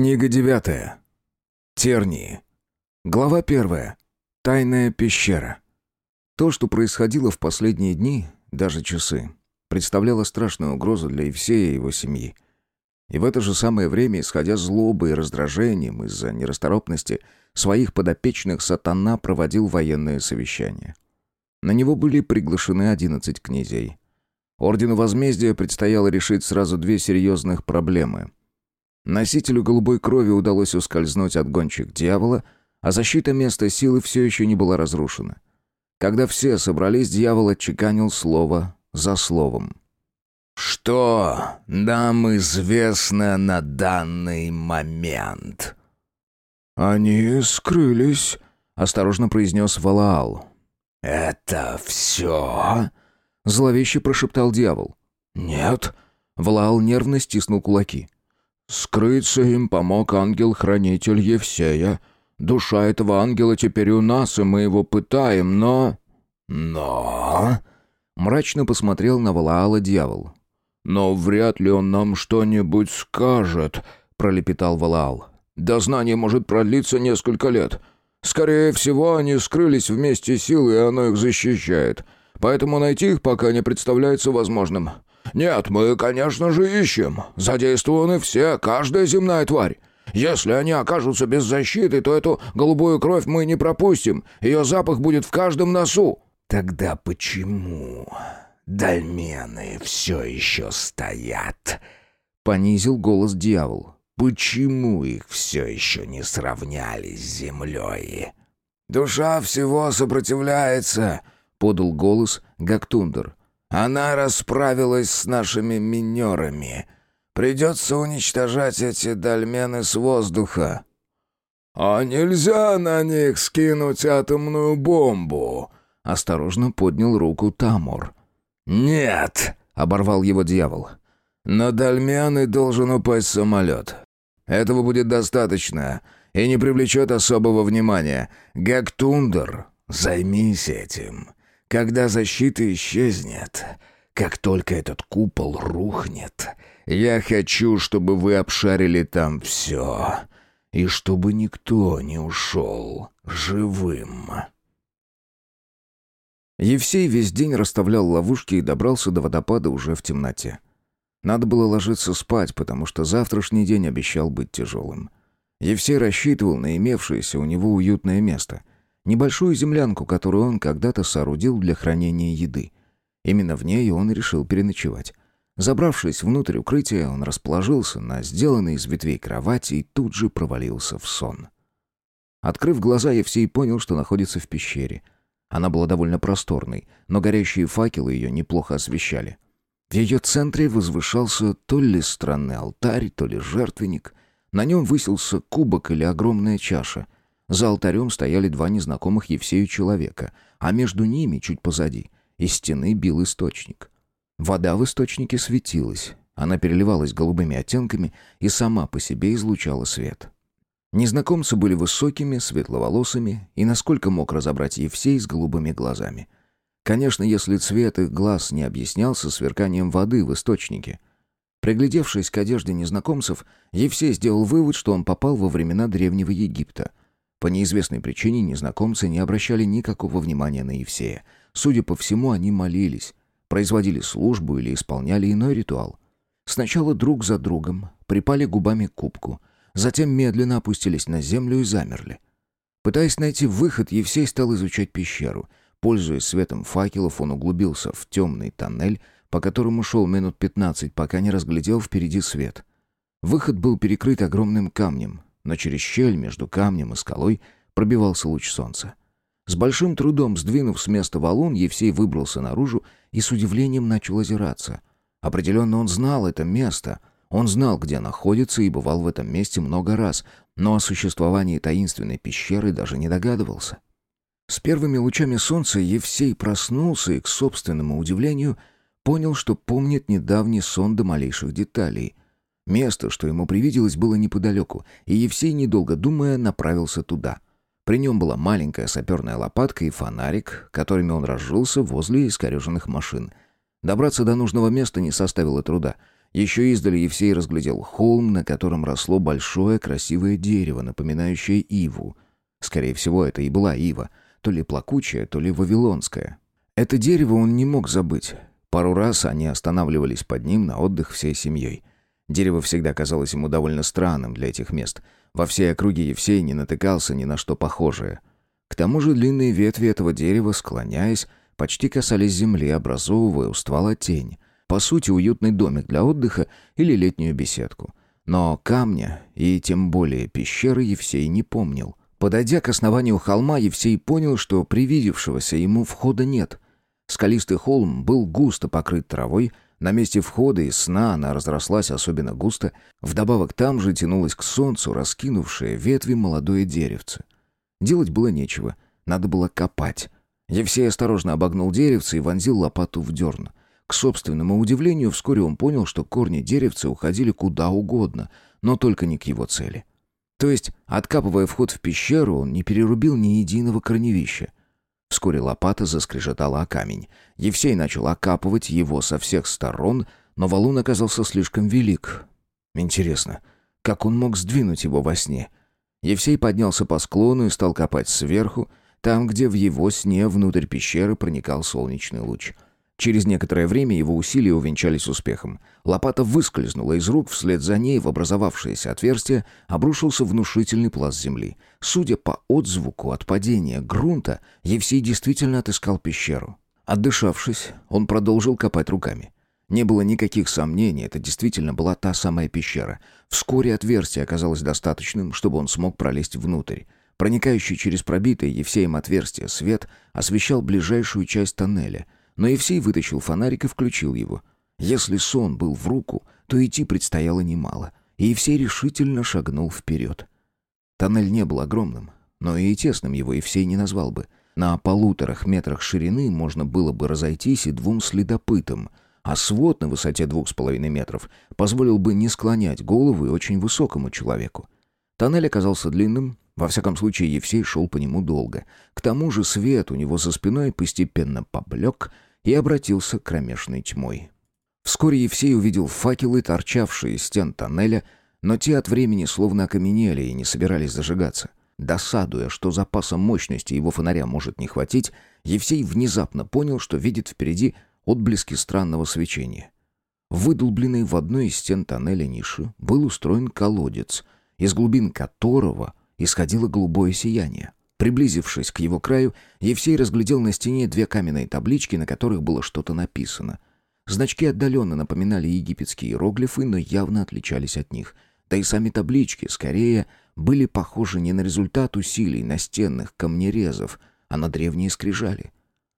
Книга девятая. Тернии. Глава первая. Тайная пещера. То, что происходило в последние дни, даже часы, представляло страшную угрозу для Евсея и его семьи. И в это же самое время, исходя злобой и раздражением из-за нерасторопности своих подопечных, сатана проводил военное совещание. На него были приглашены одиннадцать князей. Ордену возмездия предстояло решить сразу две серьезных проблемы. Носителю голубой крови удалось ускользнуть от гонщик дьявола, а защита места силы все еще не была разрушена. Когда все собрались, дьявол отчеканил слово за словом. «Что нам известно на данный момент?» «Они скрылись», — осторожно произнес Валаал. «Это все?» — зловеще прошептал дьявол. «Нет». Валаал нервно стиснул кулаки. «Скрыться им помог ангел-хранитель Евсея. Душа этого ангела теперь у нас, и мы его пытаем, но...» «Но...» Мрачно посмотрел на Валаала дьявол. «Но вряд ли он нам что-нибудь скажет», — пролепетал Валаал. «Дознание может продлиться несколько лет. Скорее всего, они скрылись вместе силы, и оно их защищает. Поэтому найти их пока не представляется возможным. Нет, мы, конечно же, ищем. Задействованы все, каждая земная тварь. Если они окажутся без защиты, то эту голубую кровь мы не пропустим. Ее запах будет в каждом носу». «Тогда почему дольмены все еще стоят?» — понизил голос дьявол. «Почему их все еще не сравняли с землей?» «Душа всего сопротивляется», — подал голос Гактундер. «Она расправилась с нашими минерами. Придется уничтожать эти дольмены с воздуха». «А нельзя на них скинуть атомную бомбу?» — осторожно поднял руку Тамор. «Нет!» — оборвал его дьявол. «На дольмены должен упасть самолет. Этого будет достаточно и не привлечет особого внимания. Гактундер, займись этим. Когда защита исчезнет, как только этот купол рухнет, я хочу, чтобы вы обшарили там все, и чтобы никто не ушел живым». Евсей весь день расставлял ловушки и добрался до водопада уже в темноте. Надо было ложиться спать, потому что завтрашний день обещал быть тяжелым. Евсей рассчитывал на имевшееся у него уютное место. Небольшую землянку, которую он когда-то соорудил для хранения еды. Именно в ней он решил переночевать. Забравшись внутрь укрытия, он расположился на сделанной из ветвей кровати и тут же провалился в сон. Открыв глаза, Евсей понял, что находится в пещере — она была довольно просторной, но горящие факелы ее неплохо освещали. В ее центре возвышался то ли странный алтарь, то ли жертвенник. На нем высился кубок или огромная чаша. За алтарем стояли два незнакомых Евсею человека, а между ними, чуть позади, из стены бил источник. Вода в источнике светилась, она переливалась голубыми оттенками и сама по себе излучала свет. Незнакомцы были высокими, светловолосыми и, насколько мог разобрать Евсей, с голубыми глазами. Конечно, если цвет их глаз не объяснялся сверканием воды в источнике. Приглядевшись к одежде незнакомцев, Евсей сделал вывод, что он попал во времена Древнего Египта. По неизвестной причине незнакомцы не обращали никакого внимания на Евсея. Судя по всему, они молились, производили службу или исполняли иной ритуал. Сначала друг за другом припали губами к кубку — затем медленно опустились на землю и замерли. Пытаясь найти выход, Евсей стал изучать пещеру. Пользуясь светом факелов, он углубился в темный тоннель, по которому шел минут пятнадцать, пока не разглядел впереди свет. Выход был перекрыт огромным камнем, но через щель между камнем и скалой пробивался луч солнца. С большим трудом сдвинув с места валун, Евсей выбрался наружу и с удивлением начал озираться. Определенно он знал это место — он знал, где находится, и бывал в этом месте много раз, но о существовании таинственной пещеры даже не догадывался. С первыми лучами солнца Евсей проснулся и, к собственному удивлению, понял, что помнит недавний сон до малейших деталей. Место, что ему привиделось, было неподалеку, и Евсей, недолго думая, направился туда. При нем была маленькая саперная лопатка и фонарик, которыми он разжился возле искореженных машин. Добраться до нужного места не составило труда — Еще издали Евсей разглядел холм, на котором росло большое красивое дерево, напоминающее иву. Скорее всего, это и была ива, то ли плакучая, то ли вавилонская. Это дерево он не мог забыть. Пару раз они останавливались под ним на отдых всей семьей. Дерево всегда казалось ему довольно странным для этих мест. Во всей округе Евсей не натыкался ни на что похожее. К тому же длинные ветви этого дерева, склоняясь, почти касались земли, образовывая у ствола тень. По сути, уютный домик для отдыха или летнюю беседку. Но камня, и тем более пещеры, Евсей не помнил. Подойдя к основанию холма, Евсей понял, что привидевшегося ему входа нет. Скалистый холм был густо покрыт травой, на месте входа из сна она разрослась особенно густо, вдобавок там же тянулось к солнцу раскинувшее ветви молодое деревце. Делать было нечего, надо было копать. Евсей осторожно обогнул деревце и вонзил лопату в дерн. К собственному удивлению, вскоре он понял, что корни деревца уходили куда угодно, но только не к его цели. То есть, откапывая вход в пещеру, он не перерубил ни единого корневища. Вскоре лопата заскрежетала о камень. Евсей начал окапывать его со всех сторон, но валун оказался слишком велик. Интересно, как он мог сдвинуть его во сне? Евсей поднялся по склону и стал копать сверху, там, где в его сне внутрь пещеры проникал солнечный луч — Через некоторое время его усилия увенчались успехом. Лопата выскользнула из рук, вслед за ней в образовавшееся отверстие обрушился внушительный пласт земли. Судя по отзвуку от падения грунта, Евсей действительно отыскал пещеру. Отдышавшись, он продолжил копать руками. Не было никаких сомнений, это действительно была та самая пещера. Вскоре отверстие оказалось достаточным, чтобы он смог пролезть внутрь. Проникающий через пробитое Евсеем отверстие свет освещал ближайшую часть тоннеля — но Евсей вытащил фонарик и включил его. Если сон был в руку, то идти предстояло немало, и Евсей решительно шагнул вперед. Тоннель не был огромным, но и тесным его Евсей не назвал бы. На полуторах метрах ширины можно было бы разойтись и двум следопытам, а свод на высоте двух с половиной метров позволил бы не склонять голову и очень высокому человеку. Тоннель оказался длинным, во всяком случае, Евсей шел по нему долго. К тому же свет у него за спиной постепенно поблек и обратился к кромешной тьмой. Вскоре Евсей увидел факелы, торчавшие из стен тоннеля, но те от времени словно окаменели и не собирались зажигаться. Досадуя, что запаса мощности его фонаря может не хватить, Евсей внезапно понял, что видит впереди отблески странного свечения. Выдолбленный в одной из стен тоннеля ниши был устроен колодец, из глубин которого исходило голубое сияние. Приблизившись к его краю, Евсей разглядел на стене две каменные таблички, на которых было что-то написано. Значки отдаленно напоминали египетские иероглифы, но явно отличались от них. Да и сами таблички, скорее, были похожи не на результат усилий настенных камнерезов, а на древние скрижали.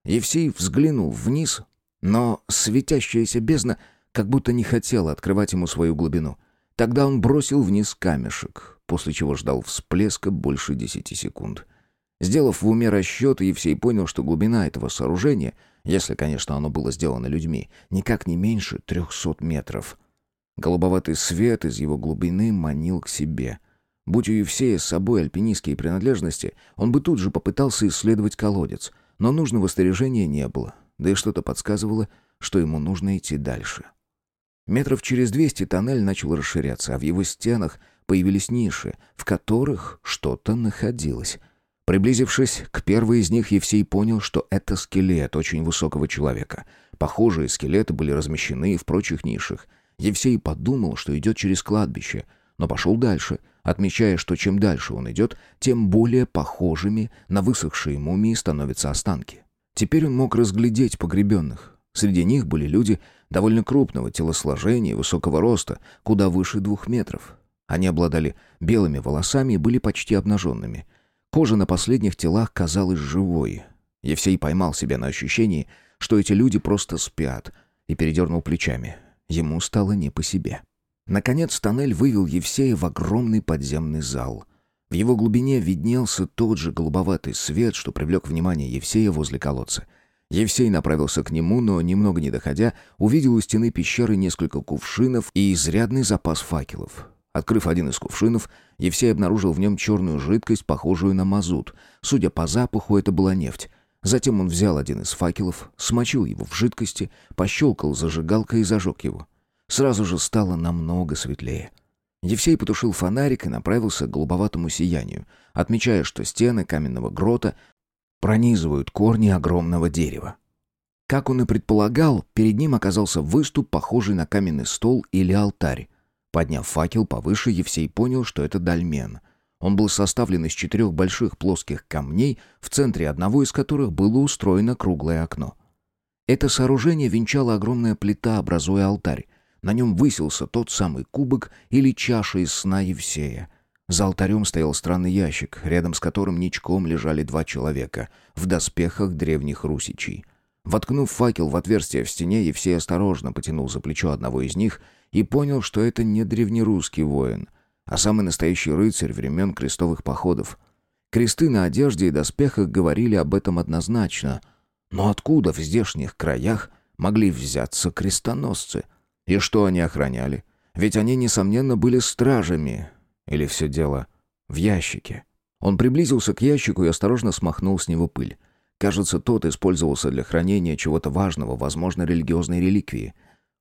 Евсей взглянул вниз, но светящаяся бездна как будто не хотела открывать ему свою глубину. Тогда он бросил вниз камешек, после чего ждал всплеска больше десяти секунд. Сделав в уме расчеты, Евсей понял, что глубина этого сооружения, если, конечно, оно было сделано людьми, никак не меньше трехсот метров. Голубоватый свет из его глубины манил к себе. Будь у Евсея с собой альпинистские принадлежности, он бы тут же попытался исследовать колодец, но нужного снаряжения не было, да и что-то подсказывало, что ему нужно идти дальше. Метров через двести тоннель начал расширяться, а в его стенах появились ниши, в которых что-то находилось. Приблизившись к первой из них, Евсей понял, что это скелет очень высокого человека. Похожие скелеты были размещены и в прочих нишах. Евсей подумал, что идет через кладбище, но пошел дальше, отмечая, что чем дальше он идет, тем более похожими на высохшие мумии становятся останки. Теперь он мог разглядеть погребенных. Среди них были люди довольно крупного телосложения и высокого роста, куда выше двух метров. Они обладали белыми волосами и были почти обнаженными. Кожа на последних телах казалась живой. Евсей поймал себя на ощущении, что эти люди просто спят, и передернул плечами. Ему стало не по себе. Наконец тоннель вывел Евсея в огромный подземный зал. В его глубине виднелся тот же голубоватый свет, что привлек внимание Евсея возле колодца. Евсей направился к нему, но, немного не доходя, увидел у стены пещеры несколько кувшинов и изрядный запас факелов. Открыв один из кувшинов, Евсей обнаружил в нем черную жидкость, похожую на мазут. Судя по запаху, это была нефть. Затем он взял один из факелов, смочил его в жидкости, пощелкал зажигалкой и зажег его. сразу же стало намного светлее. Евсей потушил фонарик и направился к голубоватому сиянию, отмечая, что стены каменного грота пронизывают корни огромного дерева. Как он и предполагал, перед ним оказался выступ, похожий на каменный стол или алтарь. Подняв факел повыше, Евсей понял, что это дольмен. Он был составлен из четырех больших плоских камней, в центре одного из которых было устроено круглое окно. Это сооружение венчала огромная плита, образуя алтарь. На нем высился тот самый кубок или чаша из сна Евсея. За алтарем стоял странный ящик, рядом с которым ничком лежали два человека в доспехах древних русичей. Воткнув факел в отверстие в стене, Евсей осторожно потянул за плечо одного из них и понял, что это не древнерусский воин, а самый настоящий рыцарь времен крестовых походов. Кресты на одежде и доспехах говорили об этом однозначно. Но откуда в здешних краях могли взяться крестоносцы? И что они охраняли? Ведь они, несомненно, были стражами. Или все дело в ящике? Он приблизился к ящику и осторожно смахнул с него пыль. Кажется, тот использовался для хранения чего-то важного, возможно, религиозной реликвии.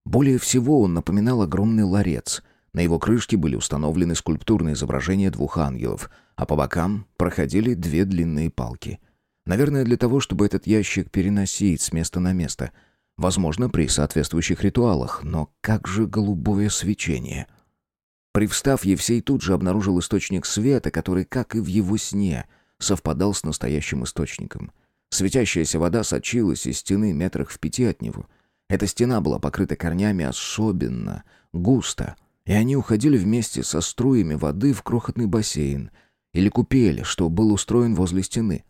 Более всего он напоминал огромный ларец. На его крышке были установлены скульптурные изображения двух ангелов, а по бокам проходили две длинные палки. Наверное, для того, чтобы этот ящик переносить с места на место. Возможно, при соответствующих ритуалах. Но как же голубое свечение? Привстав, Евсей тут же обнаружил источник света, который, как и в его сне, совпадал с настоящим источником — Светящаяся вода сочилась из стены метрах в пяти от него. Эта стена была покрыта корнями особенно, густо, и они уходили вместе со струями воды в крохотный бассейн или купели, что был устроен возле стены.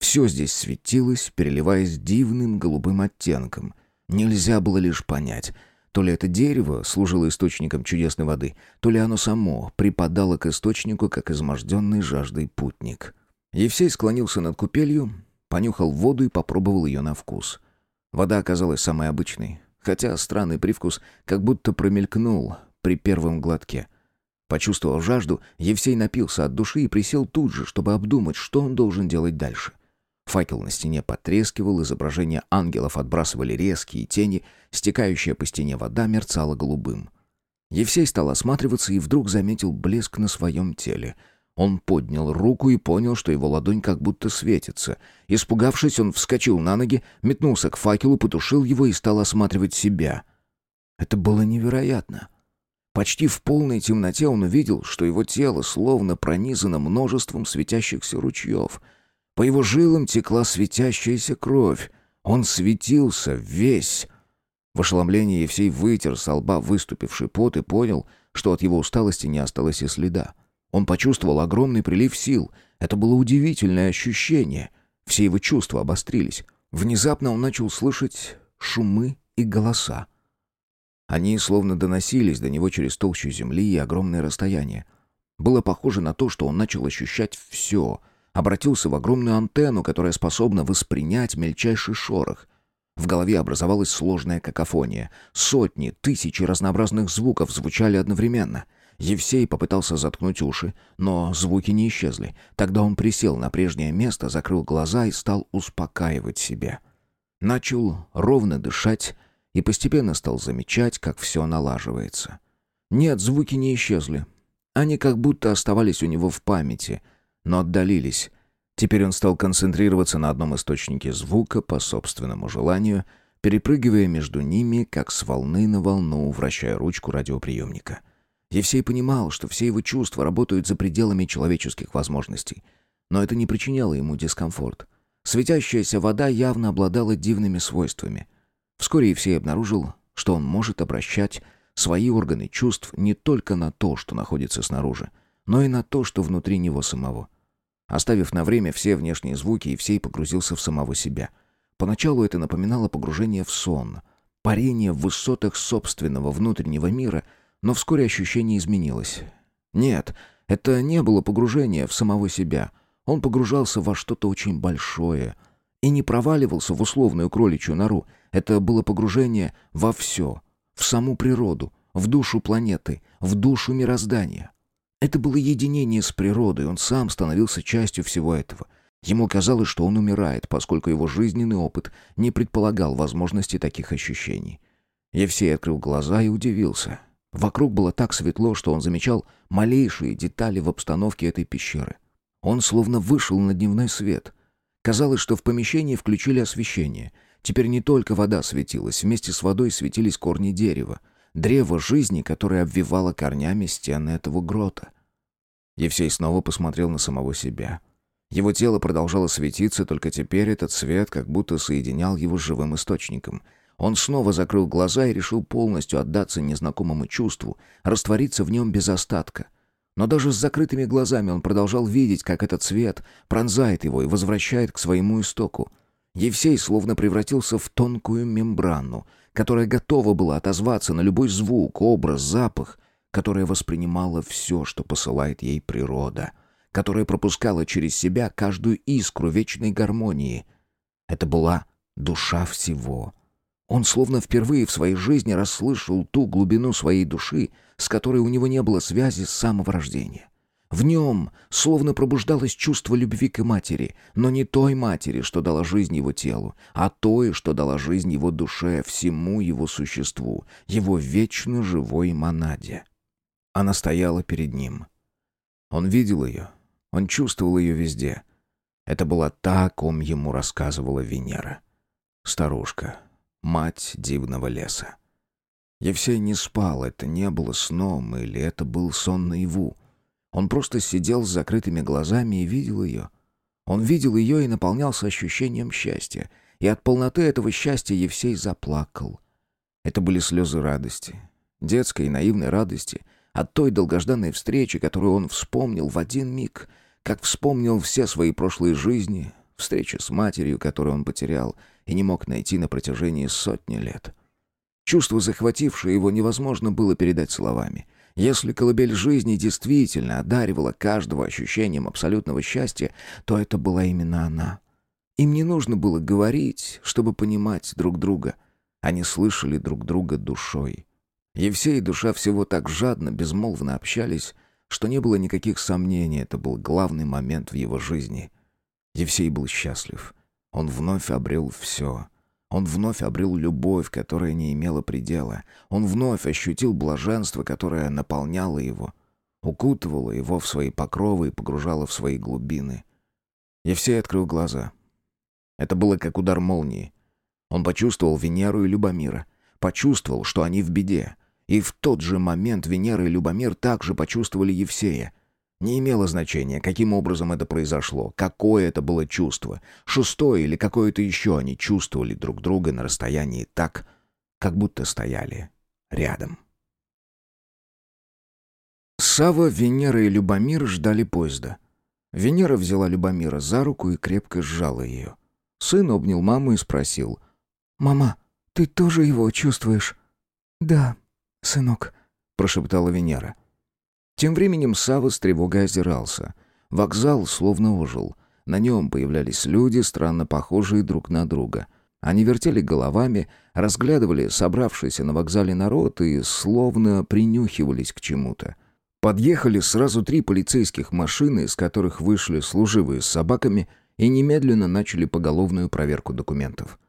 Все здесь светилось, переливаясь дивным голубым оттенком. Нельзя было лишь понять, то ли это дерево служило источником чудесной воды, то ли оно само припадало к источнику, как изможденный жаждой путник. Евсей склонился над купелью, Понюхал воду и попробовал ее на вкус. Вода оказалась самой обычной, хотя странный привкус как будто промелькнул при первом глотке. Почувствовав жажду, Евсей напился от души и присел тут же, чтобы обдумать, что он должен делать дальше. Факел на стене потрескивал, изображения ангелов отбрасывали резкие тени, стекающая по стене вода мерцала голубым. Евсей стал осматриваться и вдруг заметил блеск на своем теле — он поднял руку и понял, что его ладонь как будто светится. Испугавшись, он вскочил на ноги, метнулся к факелу, потушил его и стал осматривать себя. Это было невероятно. Почти в полной темноте он увидел, что его тело словно пронизано множеством светящихся ручьев. По его жилам текла светящаяся кровь. Он светился весь. В ошеломлении Евсей вытер с лба выступивший пот и понял, что от его усталости не осталось и следа. Он почувствовал огромный прилив сил. Это было удивительное ощущение. Все его чувства обострились. Внезапно он начал слышать шумы и голоса. Они словно доносились до него через толщу земли и огромное расстояние. Было похоже на то, что он начал ощущать все, обратился в огромную антенну, которая способна воспринять мельчайший шорох. В голове образовалась сложная какофония. Сотни, тысячи разнообразных звуков звучали одновременно — Евсей попытался заткнуть уши, но звуки не исчезли. Тогда он присел на прежнее место, закрыл глаза и стал успокаивать себя. Начал ровно дышать и постепенно стал замечать, как все налаживается. Нет, звуки не исчезли. Они как будто оставались у него в памяти, но отдалились. Теперь он стал концентрироваться на одном источнике звука по собственному желанию, перепрыгивая между ними, как с волны на волну, вращая ручку радиоприемника. Евсей понимал, что все его чувства работают за пределами человеческих возможностей. Но это не причиняло ему дискомфорт. Светящаяся вода явно обладала дивными свойствами. Вскоре Евсей обнаружил, что он может обращать свои органы чувств не только на то, что находится снаружи, но и на то, что внутри него самого. Оставив на время все внешние звуки, Евсей погрузился в самого себя. Поначалу это напоминало погружение в сон, парение в высотах собственного внутреннего мира — но вскоре ощущение изменилось. Нет, это не было погружение в самого себя. Он погружался во что-то очень большое и не проваливался в условную кроличью нору. Это было погружение во все, в саму природу, в душу планеты, в душу мироздания. Это было единение с природой, он сам становился частью всего этого. Ему казалось, что он умирает, поскольку его жизненный опыт не предполагал возможности таких ощущений. Евсей открыл глаза и удивился. Вокруг было так светло, что он замечал малейшие детали в обстановке этой пещеры. Он словно вышел на дневной свет. Казалось, что в помещении включили освещение. Теперь не только вода светилась, вместе с водой светились корни дерева. Древо жизни, которое обвивало корнями стены этого грота. Евсей снова посмотрел на самого себя. Его тело продолжало светиться, только теперь этот свет как будто соединял его с живым источником — он снова закрыл глаза и решил полностью отдаться незнакомому чувству, раствориться в нем без остатка. Но даже с закрытыми глазами он продолжал видеть, как этот свет пронзает его и возвращает к своему истоку. Евсей словно превратился в тонкую мембрану, которая готова была отозваться на любой звук, образ, запах, которая воспринимала все, что посылает ей природа, которая пропускала через себя каждую искру вечной гармонии. Это была душа всего — он словно впервые в своей жизни расслышал ту глубину своей души, с которой у него не было связи с самого рождения. В нем словно пробуждалось чувство любви к матери, но не той матери, что дала жизнь его телу, а той, что дала жизнь его душе, всему его существу, его вечно живой монаде. Она стояла перед ним. Он видел ее, он чувствовал ее везде. Это была та, о ком ему рассказывала Венера. Старушка, мать дивного леса. Евсей не спал, это не было сном, или это был сон наяву. Он просто сидел с закрытыми глазами и видел ее. Он видел ее и наполнялся ощущением счастья, и от полноты этого счастья Евсей заплакал. Это были слезы радости, детской и наивной радости, от той долгожданной встречи, которую он вспомнил в один миг, как вспомнил все свои прошлые жизни, встреча с матерью, которую он потерял, и не мог найти на протяжении сотни лет. Чувство, захватившее его, невозможно было передать словами. Если колыбель жизни действительно одаривала каждого ощущением абсолютного счастья, то это была именно она. Им не нужно было говорить, чтобы понимать друг друга. Они слышали друг друга душой. Евсей и душа всего так жадно, безмолвно общались, что не было никаких сомнений, это был главный момент в его жизни. Евсей был счастлив. Он вновь обрел все. Он вновь обрел любовь, которая не имела предела. Он вновь ощутил блаженство, которое наполняло его, укутывало его в свои покровы и погружало в свои глубины. Евсей открыл глаза. Это было как удар молнии. Он почувствовал Венеру и Любомира. Почувствовал, что они в беде. И в тот же момент Венера и Любомир также почувствовали Евсея. Не имело значения, каким образом это произошло, какое это было чувство, шестое или какое-то еще они чувствовали друг друга на расстоянии так, как будто стояли рядом. Сава, Венера и Любомир ждали поезда. Венера взяла Любомира за руку и крепко сжала ее. Сын обнял маму и спросил. «Мама, ты тоже его чувствуешь?» «Да, сынок», — прошептала Венера. Тем временем Сава с тревогой озирался. Вокзал словно ожил. На нем появлялись люди, странно похожие друг на друга. Они вертели головами, разглядывали собравшийся на вокзале народ и словно принюхивались к чему-то. Подъехали сразу три полицейских машины, из которых вышли служивые с собаками и немедленно начали поголовную проверку документов.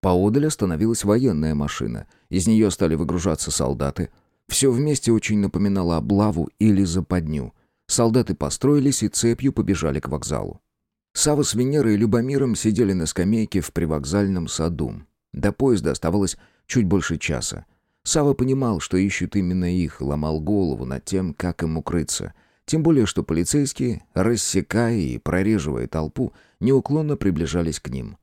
Поодаль остановилась военная машина. Из нее стали выгружаться солдаты. Все вместе очень напоминало облаву или западню. Солдаты построились и цепью побежали к вокзалу. Сава с Венерой и Любомиром сидели на скамейке в привокзальном саду. До поезда оставалось чуть больше часа. Сава понимал, что ищут именно их, ломал голову над тем, как им укрыться. Тем более, что полицейские, рассекая и прореживая толпу, неуклонно приближались к ним.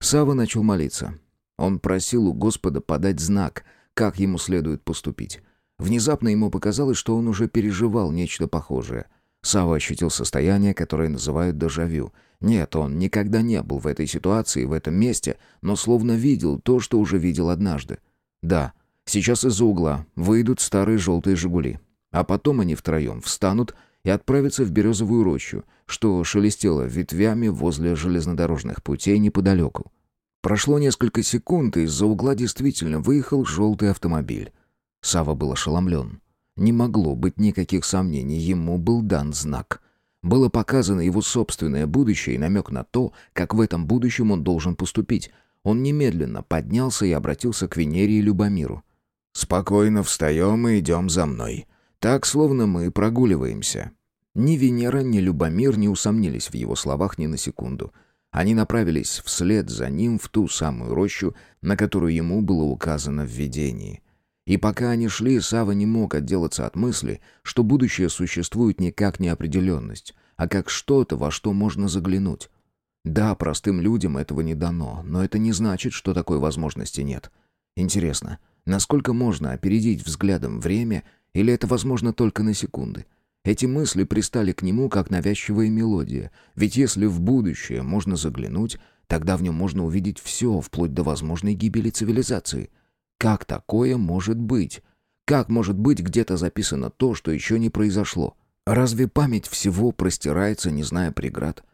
Сава начал молиться. Он просил у Господа подать знак, как ему следует поступить. Внезапно ему показалось, что он уже переживал нечто похожее. Сава ощутил состояние, которое называют дежавю. Нет, он никогда не был в этой ситуации, в этом месте, но словно видел то, что уже видел однажды. Да, сейчас из-за угла выйдут старые желтые «Жигули». А потом они втроем встанут и отправятся в березовую рощу, что шелестело ветвями возле железнодорожных путей неподалеку. Прошло несколько секунд, и из-за угла действительно выехал желтый автомобиль. Сава был ошеломлен. Не могло быть никаких сомнений, ему был дан знак. Было показано его собственное будущее и намек на то, как в этом будущем он должен поступить. Он немедленно поднялся и обратился к Венере и Любомиру. Спокойно встаем и идем за мной. Так, словно мы прогуливаемся». Ни Венера, ни Любомир не усомнились в его словах ни на секунду. Они направились вслед за ним в ту самую рощу, на которую ему было указано в видении. И пока они шли, Сава не мог отделаться от мысли, что будущее существует не как неопределенность, а как что-то, во что можно заглянуть. Да, простым людям этого не дано, но это не значит, что такой возможности нет. Интересно, насколько можно опередить взглядом время, или это возможно только на секунды? Эти мысли пристали к нему, как навязчивая мелодия. Ведь если в будущее можно заглянуть, тогда в нем можно увидеть все, вплоть до возможной гибели цивилизации. Как такое может быть? Как может быть где-то записано то, что еще не произошло? Разве память всего простирается, не зная преград?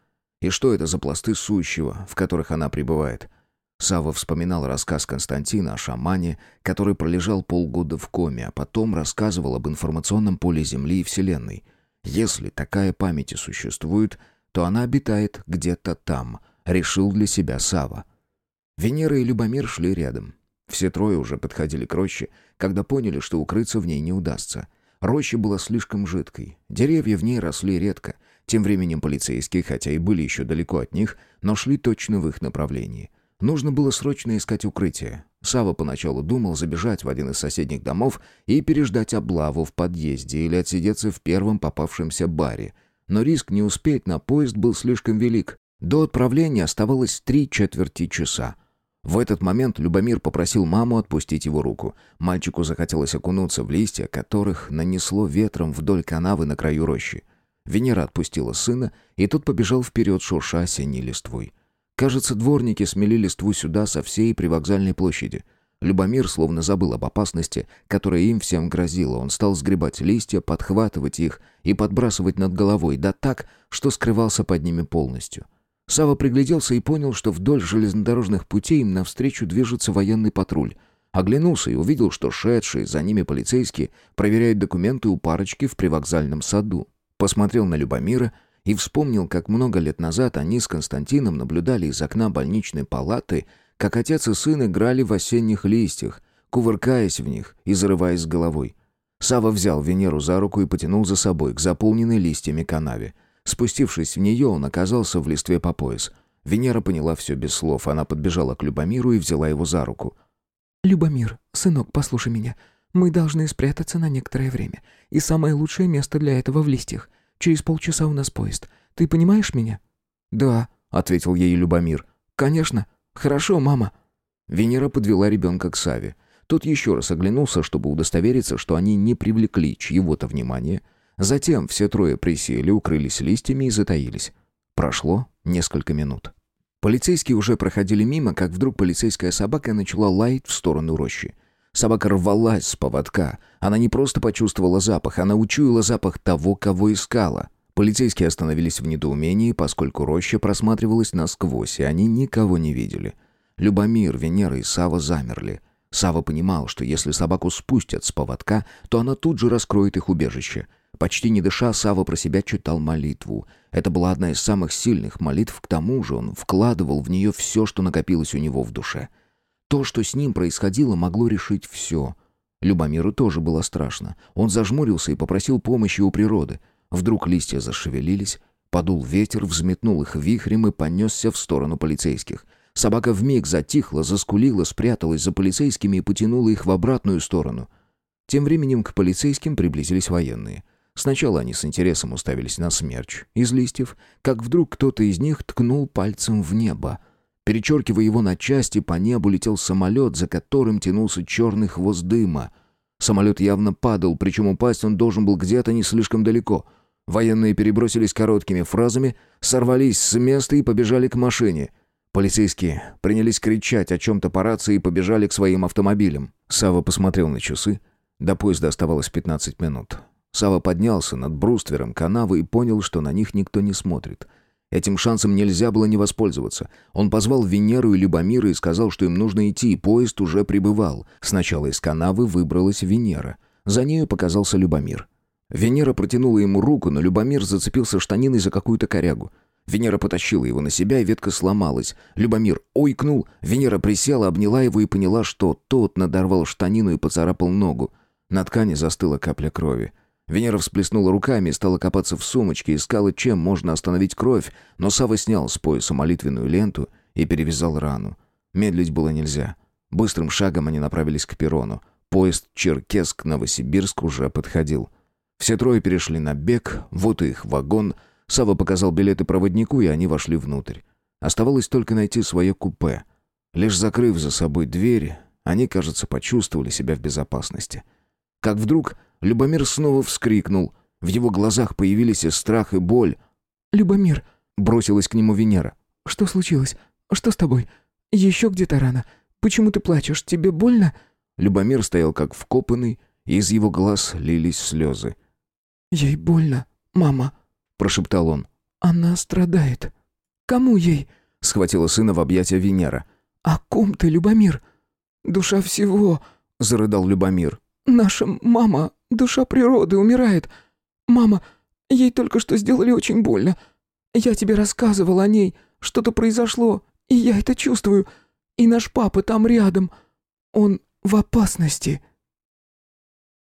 И что это за пласты сущего, в которых она пребывает? Сава вспоминал рассказ Константина о шамане, который пролежал полгода в коме, а потом рассказывал об информационном поле Земли и Вселенной. Если такая память и существует, то она обитает где-то там, решил для себя Сава. Венера и Любомир шли рядом. Все трое уже подходили к роще, когда поняли, что укрыться в ней не удастся. Роща была слишком жидкой. Деревья в ней росли редко. Тем временем полицейские, хотя и были еще далеко от них, но шли точно в их направлении. Нужно было срочно искать укрытие. Сава поначалу думал забежать в один из соседних домов и переждать облаву в подъезде или отсидеться в первом попавшемся баре. Но риск не успеть на поезд был слишком велик. До отправления оставалось три четверти часа. В этот момент Любомир попросил маму отпустить его руку. Мальчику захотелось окунуться в листья, которых нанесло ветром вдоль канавы на краю рощи. Венера отпустила сына, и тот побежал вперед, шурша осенней листвой. Кажется, дворники смели листву сюда со всей привокзальной площади. Любомир словно забыл об опасности, которая им всем грозила. Он стал сгребать листья, подхватывать их и подбрасывать над головой, да так, что скрывался под ними полностью. Сава пригляделся и понял, что вдоль железнодорожных путей им навстречу движется военный патруль. Оглянулся и увидел, что шедшие за ними полицейские проверяют документы у парочки в привокзальном саду. Посмотрел на Любомира и вспомнил, как много лет назад они с Константином наблюдали из окна больничной палаты, как отец и сын играли в осенних листьях, кувыркаясь в них и зарываясь головой. Сава взял Венеру за руку и потянул за собой к заполненной листьями канаве. Спустившись в нее, он оказался в листве по пояс. Венера поняла все без слов. Она подбежала к Любомиру и взяла его за руку. «Любомир, сынок, послушай меня. Мы должны спрятаться на некоторое время. И самое лучшее место для этого в листьях. Через полчаса у нас поезд. Ты понимаешь меня?» «Да», — ответил ей Любомир. «Конечно. Хорошо, мама». Венера подвела ребенка к Саве. Тот еще раз оглянулся, чтобы удостовериться, что они не привлекли чьего-то внимания, Затем все трое присели, укрылись листьями и затаились. Прошло несколько минут. Полицейские уже проходили мимо, как вдруг полицейская собака начала лаять в сторону рощи. Собака рвалась с поводка. Она не просто почувствовала запах, она учуяла запах того, кого искала. Полицейские остановились в недоумении, поскольку роща просматривалась насквозь, и они никого не видели. Любомир, Венера и Сава замерли. Сава понимал, что если собаку спустят с поводка, то она тут же раскроет их убежище — Почти не дыша, Сава про себя читал молитву. Это была одна из самых сильных молитв, к тому же он вкладывал в нее все, что накопилось у него в душе. То, что с ним происходило, могло решить все. Любомиру тоже было страшно. Он зажмурился и попросил помощи у природы. Вдруг листья зашевелились, подул ветер, взметнул их вихрем и понесся в сторону полицейских. Собака вмиг затихла, заскулила, спряталась за полицейскими и потянула их в обратную сторону. Тем временем к полицейским приблизились военные — Сначала они с интересом уставились на смерч из листьев, как вдруг кто-то из них ткнул пальцем в небо. Перечеркивая его на части, по небу летел самолет, за которым тянулся черный хвост дыма. Самолет явно падал, причем упасть он должен был где-то не слишком далеко. Военные перебросились короткими фразами, сорвались с места и побежали к машине. Полицейские принялись кричать о чем-то по рации и побежали к своим автомобилям. Сава посмотрел на часы. До поезда оставалось 15 минут. Сава поднялся над бруствером канавы и понял, что на них никто не смотрит. Этим шансом нельзя было не воспользоваться. Он позвал Венеру и Любомира и сказал, что им нужно идти, поезд уже прибывал. Сначала из канавы выбралась Венера. За нею показался Любомир. Венера протянула ему руку, но Любомир зацепился штаниной за какую-то корягу. Венера потащила его на себя, и ветка сломалась. Любомир ойкнул, Венера присела, обняла его и поняла, что тот надорвал штанину и поцарапал ногу. На ткани застыла капля крови. Венера всплеснула руками и стала копаться в сумочке, искала, чем можно остановить кровь, но Сава снял с пояса молитвенную ленту и перевязал рану. Медлить было нельзя. Быстрым шагом они направились к перрону. Поезд Черкесск-Новосибирск уже подходил. Все трое перешли на бег, вот их вагон. Сава показал билеты проводнику, и они вошли внутрь. Оставалось только найти свое купе. Лишь закрыв за собой дверь, они, кажется, почувствовали себя в безопасности. Как вдруг Любомир снова вскрикнул. В его глазах появились и страх, и боль. «Любомир!» — бросилась к нему Венера. «Что случилось? Что с тобой? Еще где-то рано. Почему ты плачешь? Тебе больно?» Любомир стоял как вкопанный, и из его глаз лились слезы. «Ей больно, мама», — прошептал он. «Она страдает». «Кому ей?» — схватила сына в объятия Венера. «О ком ты, Любомир?» «Душа всего», — зарыдал Любомир. «Наша мама, душа природы, умирает. Мама, ей только что сделали очень больно. Я тебе рассказывал о ней, что-то произошло, и я это чувствую. И наш папа там рядом. Он в опасности».